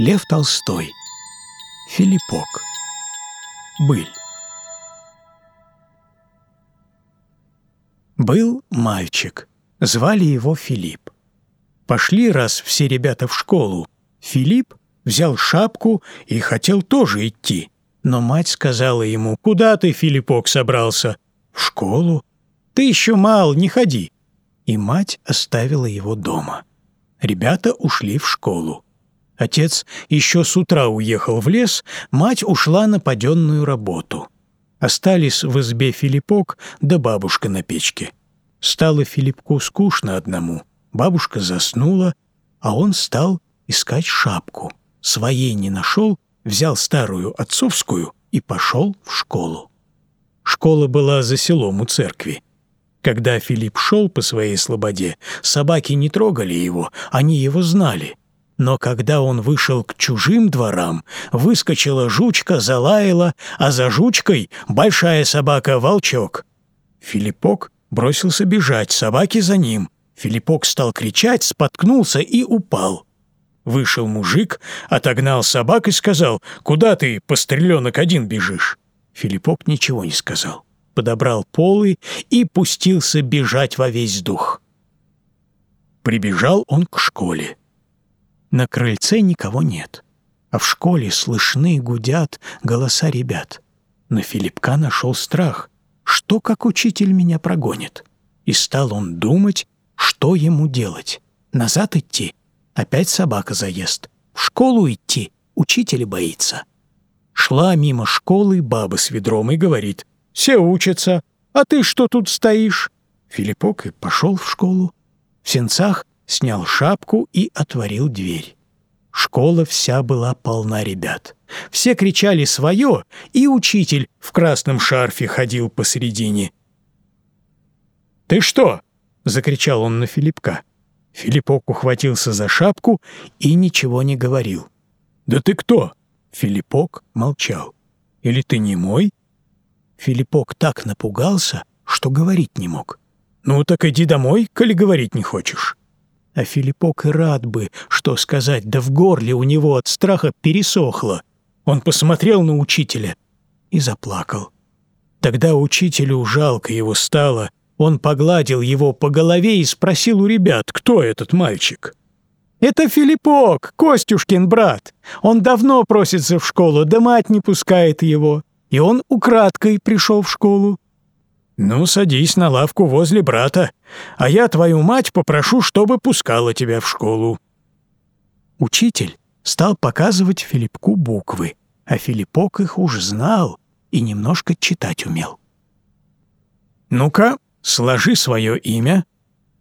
Лев Толстой. Филиппок. Быль. Был мальчик. Звали его Филипп. Пошли раз все ребята в школу. Филипп взял шапку и хотел тоже идти. Но мать сказала ему, «Куда ты, Филиппок, собрался?» «В школу». «Ты еще мал, не ходи». И мать оставила его дома. Ребята ушли в школу. Отец еще с утра уехал в лес, мать ушла на паденную работу. Остались в избе Филиппок да бабушка на печке. Стало Филиппку скучно одному. Бабушка заснула, а он стал искать шапку. Своей не нашел, взял старую отцовскую и пошел в школу. Школа была за селом у церкви. Когда Филипп шел по своей слободе, собаки не трогали его, они его знали. Но когда он вышел к чужим дворам, выскочила жучка, залаяла, а за жучкой большая собака-волчок. Филиппок бросился бежать, собаки за ним. Филиппок стал кричать, споткнулся и упал. Вышел мужик, отогнал собак и сказал, «Куда ты, постреленок, один бежишь?» Филиппок ничего не сказал. Подобрал полы и пустился бежать во весь дух. Прибежал он к школе. На крыльце никого нет, а в школе слышны гудят голоса ребят. На Филиппка нашел страх, что как учитель меня прогонит. И стал он думать, что ему делать. Назад идти, опять собака заест. В школу идти, учитель боится. Шла мимо школы баба с ведром и говорит, «Все учатся, а ты что тут стоишь?» Филиппок и пошел в школу. В сенцах снял шапку и отворил дверь. Школа вся была полна ребят. Все кричали свое, и учитель в красном шарфе ходил посередине. «Ты что?» — закричал он на Филиппка. Филиппок ухватился за шапку и ничего не говорил. «Да ты кто?» Филиппок молчал. «Или ты не мой?» Филиппок так напугался, что говорить не мог. «Ну так иди домой, коли говорить не хочешь». А Филиппок и рад бы, что сказать, да в горле у него от страха пересохло. Он посмотрел на учителя и заплакал. Тогда учителю жалко его стало. Он погладил его по голове и спросил у ребят, кто этот мальчик. «Это Филиппок, Костюшкин брат. Он давно просится в школу, да мать не пускает его. И он украдкой пришел в школу. «Ну, садись на лавку возле брата, а я твою мать попрошу, чтобы пускала тебя в школу». Учитель стал показывать Филиппку буквы, а Филиппок их уж знал и немножко читать умел. «Ну-ка, сложи свое имя».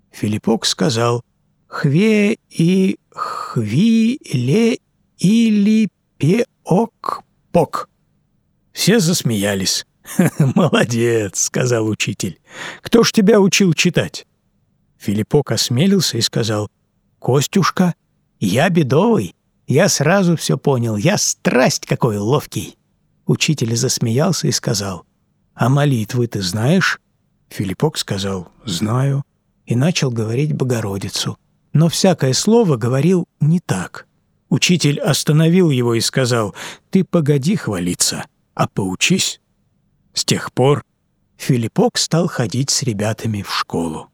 Филиппок сказал «Хве и хвиле или пеок-пок». Все засмеялись. «Молодец», — сказал учитель. «Кто ж тебя учил читать?» Филиппок осмелился и сказал, «Костюшка, я бедовый, я сразу все понял, я страсть какой ловкий». Учитель засмеялся и сказал, «А молитвы ты знаешь?» Филиппок сказал, «Знаю», и начал говорить Богородицу. Но всякое слово говорил не так. Учитель остановил его и сказал, «Ты погоди хвалиться, а поучись». С тех пор Филиппок стал ходить с ребятами в школу.